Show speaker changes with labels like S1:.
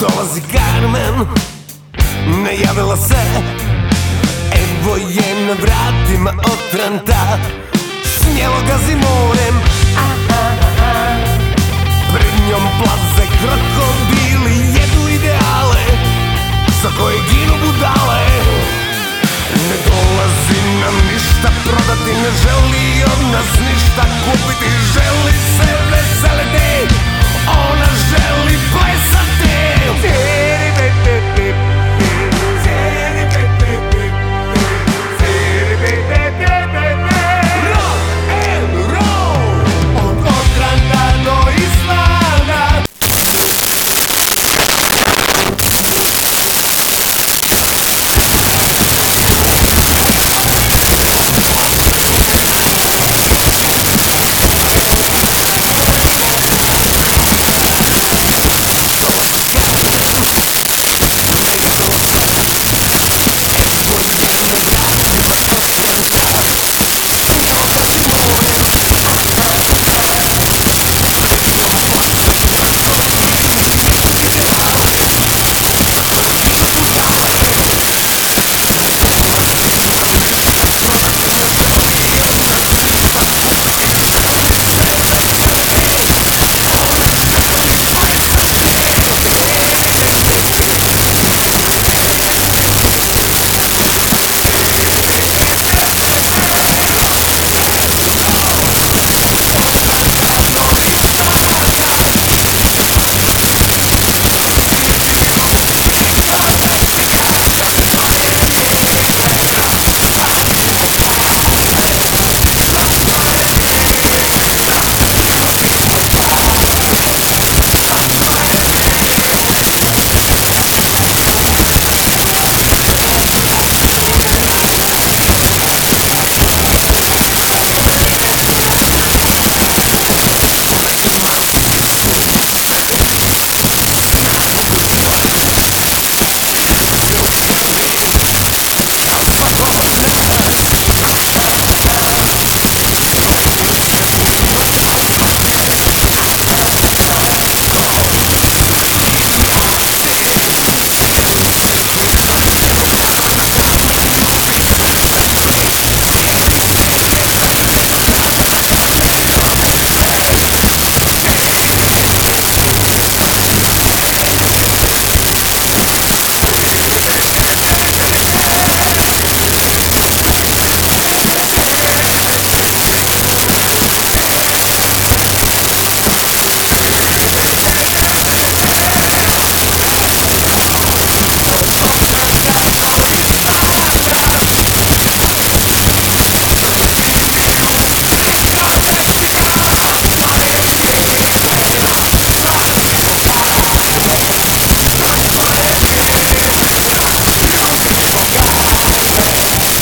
S1: Dolazi Carmen Ne javila se. Evo je na vratima otranta Smjelo gazi morem budale Ne dolazi nam ništa prodati Ne želi od nas ništa kupiti